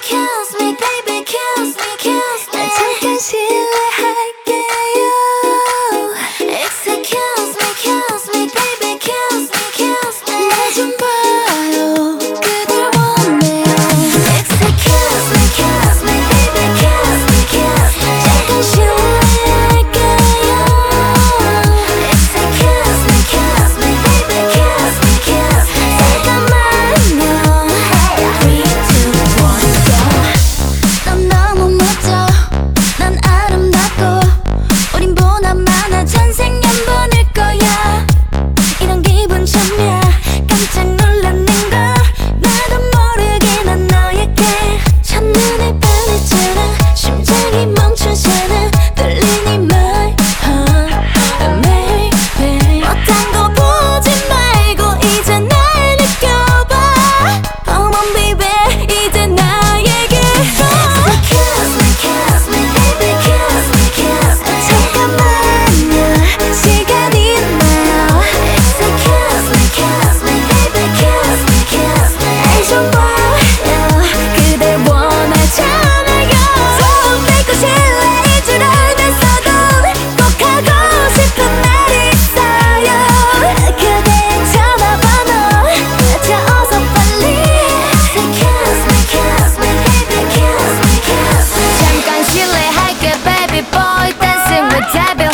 kiss me, baby, kiss me, kiss me. Dancing